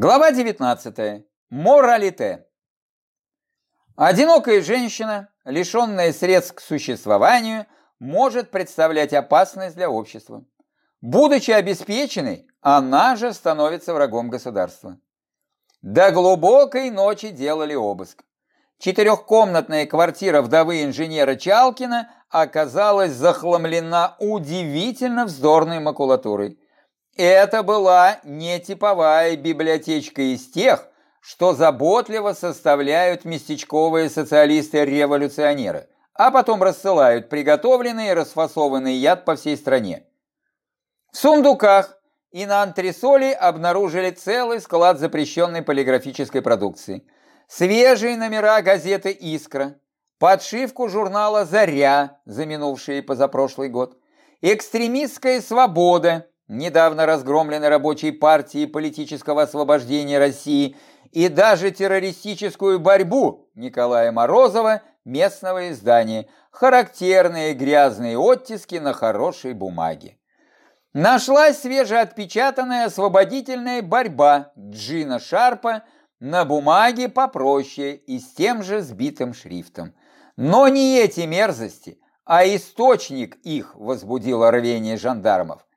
Глава 19. Моралите. Одинокая женщина, лишенная средств к существованию, может представлять опасность для общества. Будучи обеспеченной, она же становится врагом государства. До глубокой ночи делали обыск. Четырехкомнатная квартира вдовы инженера Чалкина оказалась захламлена удивительно вздорной макулатурой. Это была не типовая библиотечка из тех, что заботливо составляют местечковые социалисты-революционеры, а потом рассылают приготовленный и расфасованный яд по всей стране. В сундуках и на антресоли обнаружили целый склад запрещенной полиграфической продукции. Свежие номера газеты «Искра», подшивку журнала «Заря» за минувший и позапрошлый год, экстремистская «Свобода», недавно разгромленной рабочей партии политического освобождения России и даже террористическую борьбу Николая Морозова, местного издания, характерные грязные оттиски на хорошей бумаге. Нашлась свежеотпечатанная освободительная борьба Джина Шарпа на бумаге попроще и с тем же сбитым шрифтом. Но не эти мерзости, а источник их возбудил рвение жандармов.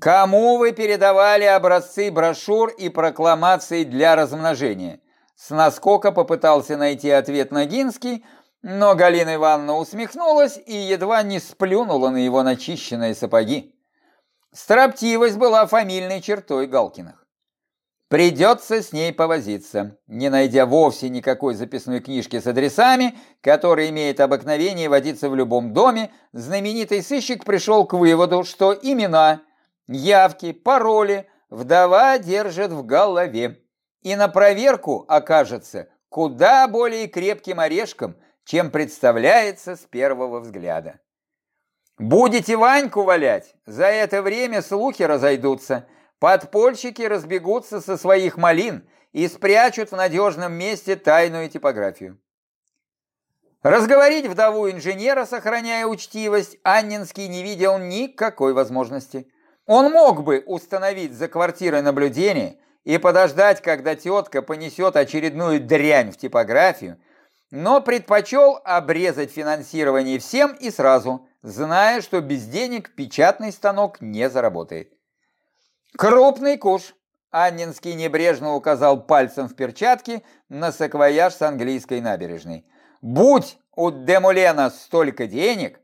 Кому вы передавали образцы брошюр и прокламаций для размножения? С наскока попытался найти ответ Ногинский, но Галина Ивановна усмехнулась и едва не сплюнула на его начищенные сапоги. Строптивость была фамильной чертой Галкиных. Придется с ней повозиться, не найдя вовсе никакой записной книжки с адресами, которая имеет обыкновение водиться в любом доме, знаменитый сыщик пришел к выводу, что имена – Явки, пароли вдова держит в голове. И на проверку окажется куда более крепким орешком, чем представляется с первого взгляда. Будете Ваньку валять, за это время слухи разойдутся, подпольщики разбегутся со своих малин и спрячут в надежном месте тайную типографию. Разговорить вдову инженера, сохраняя учтивость, Аннинский не видел никакой возможности. Он мог бы установить за квартирой наблюдение и подождать, когда тетка понесет очередную дрянь в типографию, но предпочел обрезать финансирование всем и сразу, зная, что без денег печатный станок не заработает. Крупный куш. Аннинский небрежно указал пальцем в перчатке на саквояж с английской набережной. Будь у Демулена столько денег,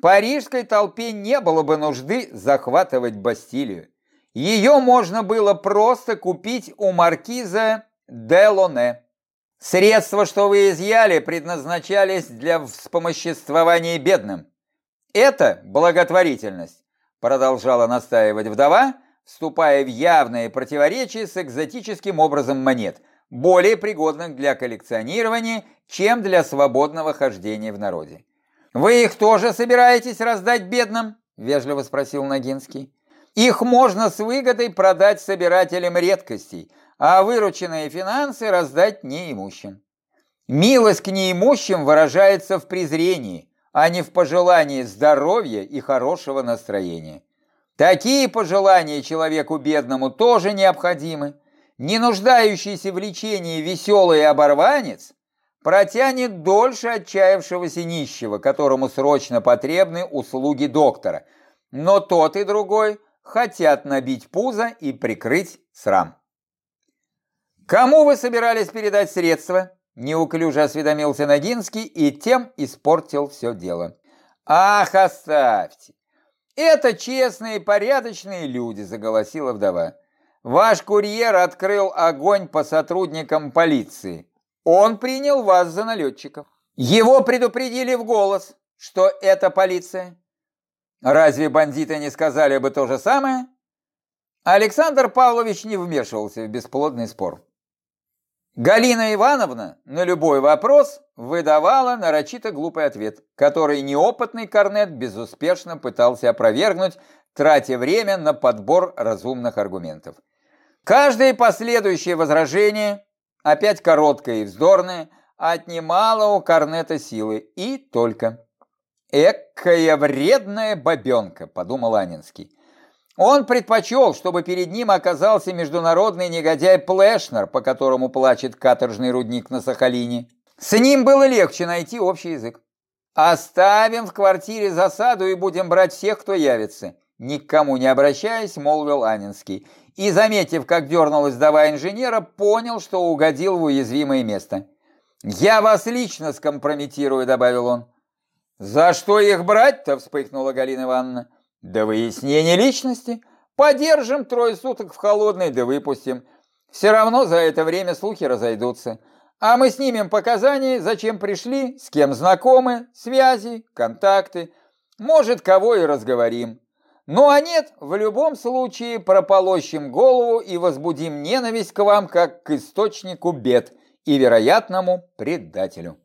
Парижской толпе не было бы нужды захватывать Бастилию. Ее можно было просто купить у маркиза Делоне. Средства, что вы изъяли, предназначались для вспомоществования бедным. Это благотворительность, продолжала настаивать вдова, вступая в явное противоречие с экзотическим образом монет, более пригодных для коллекционирования, чем для свободного хождения в народе. «Вы их тоже собираетесь раздать бедным?» – вежливо спросил Ногинский. «Их можно с выгодой продать собирателям редкостей, а вырученные финансы раздать неимущим. Милость к неимущим выражается в презрении, а не в пожелании здоровья и хорошего настроения. Такие пожелания человеку бедному тоже необходимы. Не нуждающийся в лечении веселый оборванец протянет дольше отчаявшегося нищего, которому срочно потребны услуги доктора. Но тот и другой хотят набить пузо и прикрыть срам. «Кому вы собирались передать средства?» Неуклюже осведомился Ногинский и тем испортил все дело. «Ах, оставьте! Это честные порядочные люди», – заголосила вдова. «Ваш курьер открыл огонь по сотрудникам полиции. Он принял вас за налетчиков. Его предупредили в голос, что это полиция. Разве бандиты не сказали бы то же самое? Александр Павлович не вмешивался в бесплодный спор. Галина Ивановна на любой вопрос выдавала нарочито глупый ответ, который неопытный корнет безуспешно пытался опровергнуть, тратя время на подбор разумных аргументов. Каждое последующее возражение опять короткое и вздорное, отнимала у корнета силы, и только. «Экая вредная бабенка», — подумал Анинский. Он предпочел, чтобы перед ним оказался международный негодяй Плешнер, по которому плачет каторжный рудник на Сахалине. С ним было легче найти общий язык. «Оставим в квартире засаду и будем брать всех, кто явится», никому не обращаясь, молвил Анинский. И, заметив, как дернулась вдова инженера, понял, что угодил в уязвимое место. «Я вас лично скомпрометирую», — добавил он. «За что их брать-то?» — вспыхнула Галина Ивановна. «До выяснения личности. Подержим трое суток в холодной, да выпустим. Все равно за это время слухи разойдутся. А мы снимем показания, зачем пришли, с кем знакомы, связи, контакты. Может, кого и разговорим. Ну а нет, в любом случае прополощем голову и возбудим ненависть к вам, как к источнику бед и вероятному предателю.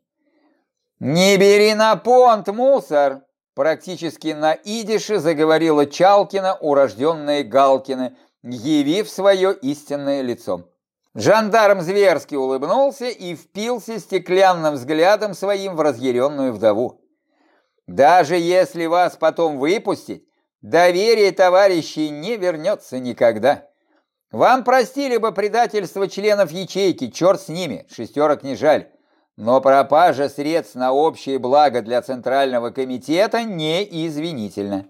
«Не бери на понт, мусор!» Практически на идише заговорила Чалкина, урожденная Галкина, явив свое истинное лицо. Жандарм зверски улыбнулся и впился стеклянным взглядом своим в разъяренную вдову. «Даже если вас потом выпустить, доверие товарищей не вернется никогда. Вам простили бы предательство членов ячейки, черт с ними, шестерок не жаль. Но пропажа средств на общее благо для Центрального комитета неизвинительна.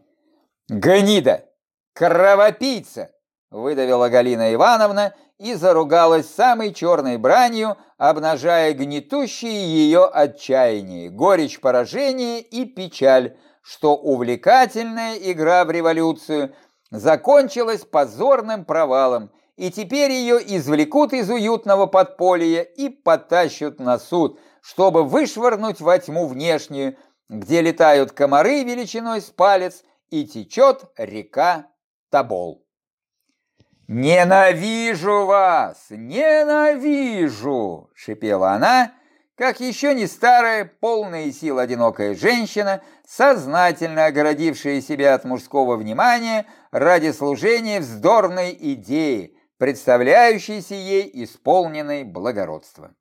«Гнида! Кровопийца!» – выдавила Галина Ивановна и заругалась самой черной бранью, обнажая гнетущие ее отчаяние, горечь поражения и печаль, что увлекательная игра в революцию закончилась позорным провалом – и теперь ее извлекут из уютного подполья и потащат на суд, чтобы вышвырнуть во тьму внешнюю, где летают комары величиной с палец и течет река Тобол. «Ненавижу вас! Ненавижу!» — шипела она, как еще не старая, полная сил одинокая женщина, сознательно огородившая себя от мужского внимания ради служения вздорной идеи, представляющийся ей исполненной благородства.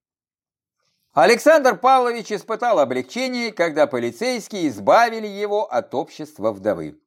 Александр Павлович испытал облегчение, когда полицейские избавили его от общества вдовы.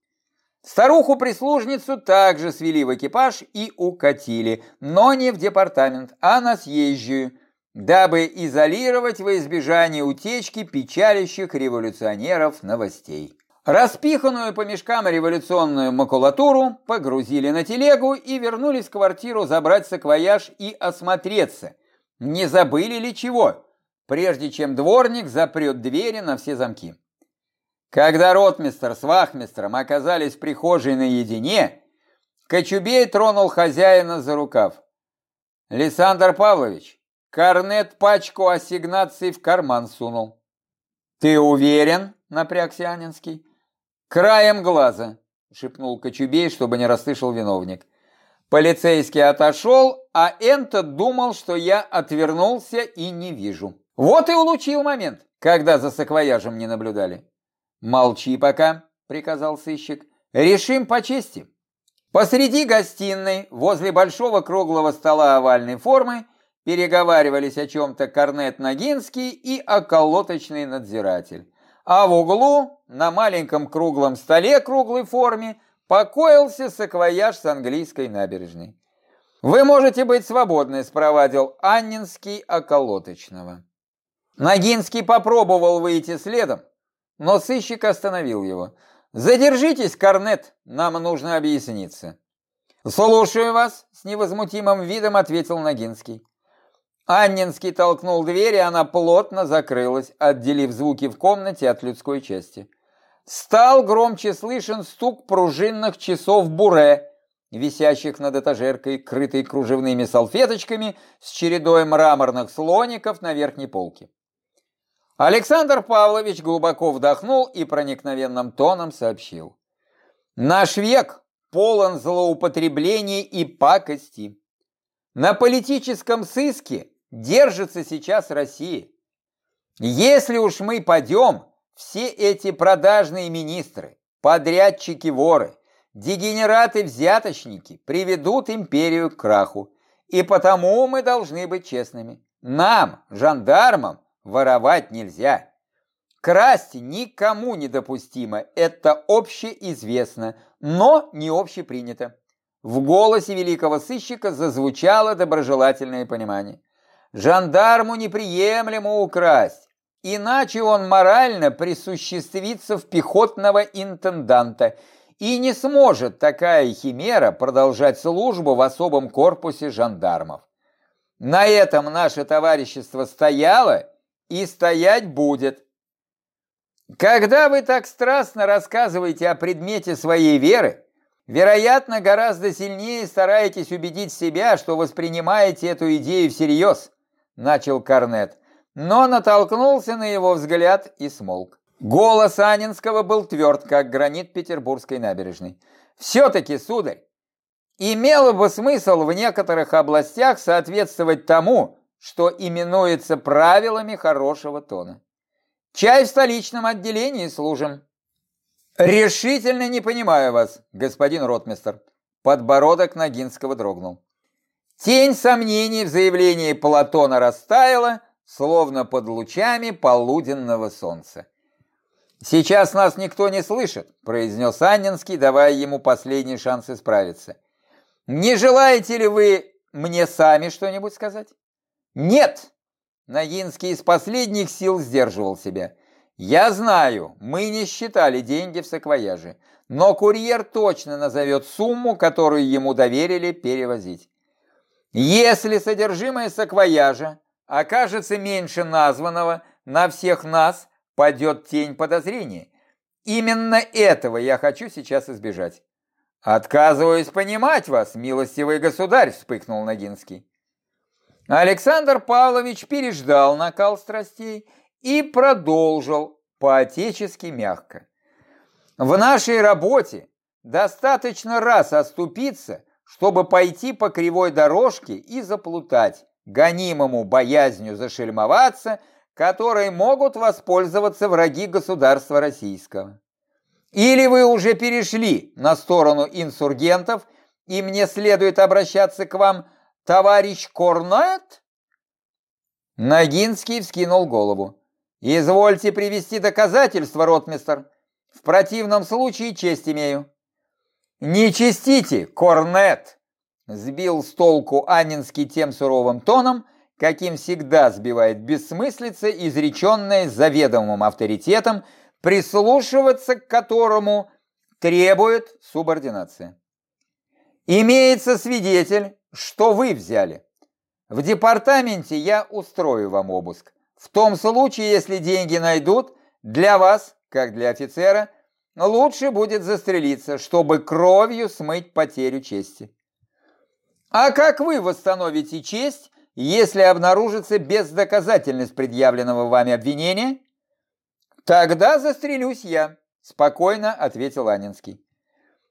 Старуху-прислужницу также свели в экипаж и укатили, но не в департамент, а на съезжую, дабы изолировать во избежание утечки печалящих революционеров новостей. Распиханную по мешкам революционную макулатуру погрузили на телегу и вернулись в квартиру забрать саквояж и осмотреться. Не забыли ли чего, прежде чем дворник запрет двери на все замки. Когда ротмистр с вахмистром оказались в прихожей наедине, Кочубей тронул хозяина за рукав. «Лисандр Павлович, корнет пачку ассигнаций в карман сунул». «Ты уверен?» — напрягся Анинский. «Краем глаза», — шепнул Кочубей, чтобы не расслышал виновник. Полицейский отошел, а Энто думал, что я отвернулся и не вижу. Вот и улучил момент, когда за саквояжем не наблюдали. «Молчи пока», — приказал сыщик. «Решим по чести». Посреди гостиной, возле большого круглого стола овальной формы, переговаривались о чем-то Корнет Ногинский и околоточный надзиратель а в углу на маленьком круглом столе круглой форме покоился саквояж с английской набережной. «Вы можете быть свободны», – спровадил Аннинский околоточного. Ногинский попробовал выйти следом, но сыщик остановил его. «Задержитесь, Корнет, нам нужно объясниться». «Слушаю вас», – с невозмутимым видом ответил Ногинский. Аннинский толкнул дверь, и она плотно закрылась, отделив звуки в комнате от людской части. Стал громче слышен стук пружинных часов буре, висящих над этажеркой, крытой кружевными салфеточками с чередой мраморных слоников на верхней полке. Александр Павлович глубоко вдохнул и проникновенным тоном сообщил. «Наш век полон злоупотреблений и пакости. На политическом сыске держится сейчас Россия. Если уж мы пойдем, все эти продажные министры, подрядчики-воры, дегенераты-взяточники приведут империю к краху. И потому мы должны быть честными. Нам, жандармам, воровать нельзя. Красть никому недопустимо, это общеизвестно, но не общепринято. В голосе великого сыщика зазвучало доброжелательное понимание. Жандарму неприемлемо украсть, иначе он морально присуществится в пехотного интенданта, и не сможет такая химера продолжать службу в особом корпусе жандармов. На этом наше товарищество стояло и стоять будет. Когда вы так страстно рассказываете о предмете своей веры, вероятно, гораздо сильнее стараетесь убедить себя, что воспринимаете эту идею всерьез, начал Корнет, но натолкнулся на его взгляд и смолк. Голос Анинского был тверд, как гранит Петербургской набережной. «Все-таки, сударь, имело бы смысл в некоторых областях соответствовать тому, что именуется правилами хорошего тона. Чай в столичном отделении служим». «Решительно не понимаю вас, господин ротмистер». Подбородок Ногинского дрогнул. Тень сомнений в заявлении Платона растаяла, словно под лучами полуденного солнца. «Сейчас нас никто не слышит», – произнес Аннинский, давая ему последний шанс исправиться. «Не желаете ли вы мне сами что-нибудь сказать?» «Нет!» – Ногинский из последних сил сдерживал себя. «Я знаю, мы не считали деньги в саквояже, но курьер точно назовет сумму, которую ему доверили перевозить. Если содержимое саквояжа окажется меньше названного, на всех нас – падет тень подозрения. Именно этого я хочу сейчас избежать. Отказываюсь понимать вас, милостивый государь, вспыхнул Ногинский. Александр Павлович переждал накал страстей и продолжил по-отечески мягко. В нашей работе достаточно раз оступиться, чтобы пойти по кривой дорожке и заплутать, гонимому боязнью зашельмоваться – которой могут воспользоваться враги государства российского. Или вы уже перешли на сторону инсургентов, и мне следует обращаться к вам, товарищ Корнет? Ногинский вскинул голову. «Извольте привести доказательства, ротмистер. В противном случае честь имею». «Не честите, Корнет!» Сбил с толку Анинский тем суровым тоном, каким всегда сбивает бессмыслица, изреченная заведомым авторитетом, прислушиваться к которому требует субординация. Имеется свидетель, что вы взяли. В департаменте я устрою вам обыск. В том случае, если деньги найдут, для вас, как для офицера, лучше будет застрелиться, чтобы кровью смыть потерю чести. А как вы восстановите честь, если обнаружится бездоказательность предъявленного вами обвинения, тогда застрелюсь я, спокойно ответил Анинский.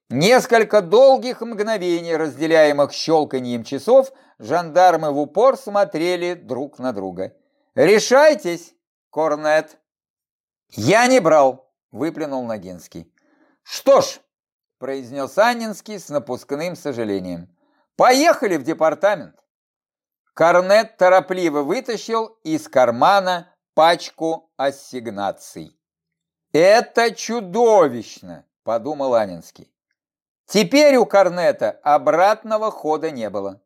Несколько долгих мгновений, разделяемых щелканьем часов, жандармы в упор смотрели друг на друга. «Решайтесь, Корнет!» «Я не брал!» – выплюнул Ногинский. «Что ж!» – произнес Анинский с напускным сожалением. «Поехали в департамент!» Корнет торопливо вытащил из кармана пачку ассигнаций. «Это чудовищно!» – подумал Анинский. Теперь у Корнета обратного хода не было.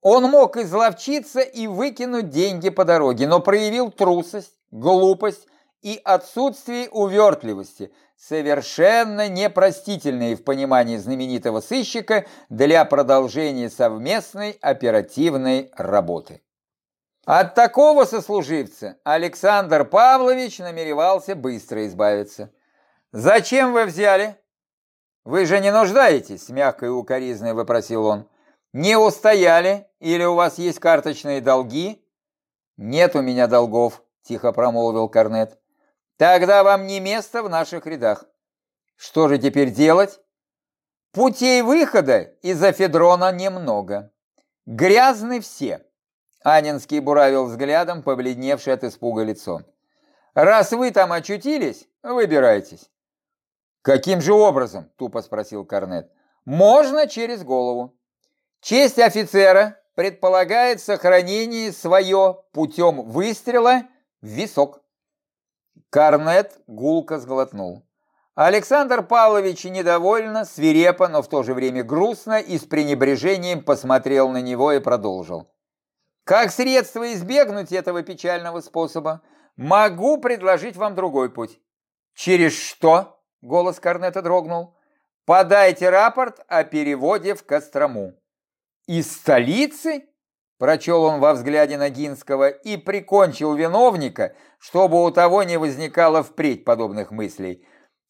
Он мог изловчиться и выкинуть деньги по дороге, но проявил трусость, глупость и отсутствие увертливости, совершенно непростительные в понимании знаменитого сыщика для продолжения совместной оперативной работы. От такого сослуживца Александр Павлович намеревался быстро избавиться. «Зачем вы взяли?» «Вы же не нуждаетесь?» – мягко и укоризной вопросил он. «Не устояли? Или у вас есть карточные долги?» «Нет у меня долгов», – тихо промолвил Корнет. Тогда вам не место в наших рядах. Что же теперь делать? Путей выхода из Афедрона немного. Грязны все. Анинский буравил взглядом, побледневший от испуга лицо. Раз вы там очутились, выбирайтесь. Каким же образом? Тупо спросил Корнет. Можно через голову. Честь офицера предполагает сохранение свое путем выстрела в висок. Корнет гулко сглотнул. Александр Павлович недовольно, свирепо, но в то же время грустно и с пренебрежением посмотрел на него и продолжил. Как средство избегнуть этого печального способа, могу предложить вам другой путь. Через что? Голос Корнета дрогнул. Подайте рапорт о переводе в Кострому. Из столицы? Прочел он во взгляде Ногинского и прикончил виновника, чтобы у того не возникало впредь подобных мыслей.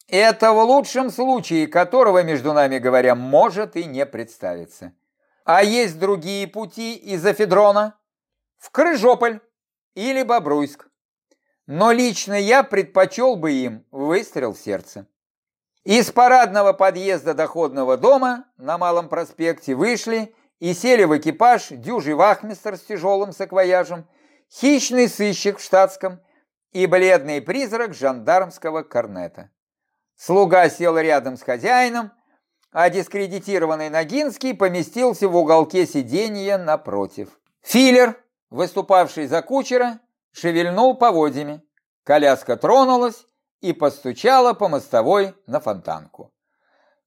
Это в лучшем случае, которого, между нами говоря, может и не представиться. А есть другие пути из Афедрона? В Крыжополь или Бобруйск. Но лично я предпочел бы им выстрел в сердце. Из парадного подъезда доходного дома на Малом проспекте вышли и сели в экипаж дюжий вахмистр с тяжелым саквояжем, хищный сыщик в штатском и бледный призрак жандармского корнета. Слуга сел рядом с хозяином, а дискредитированный Ногинский поместился в уголке сиденья напротив. Филлер, выступавший за кучера, шевельнул поводьями. Коляска тронулась и постучала по мостовой на фонтанку.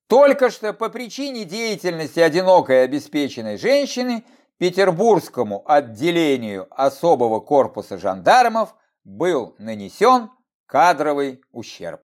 Только что по причине деятельности одинокой обеспеченной женщины Петербургскому отделению особого корпуса жандармов был нанесен кадровый ущерб.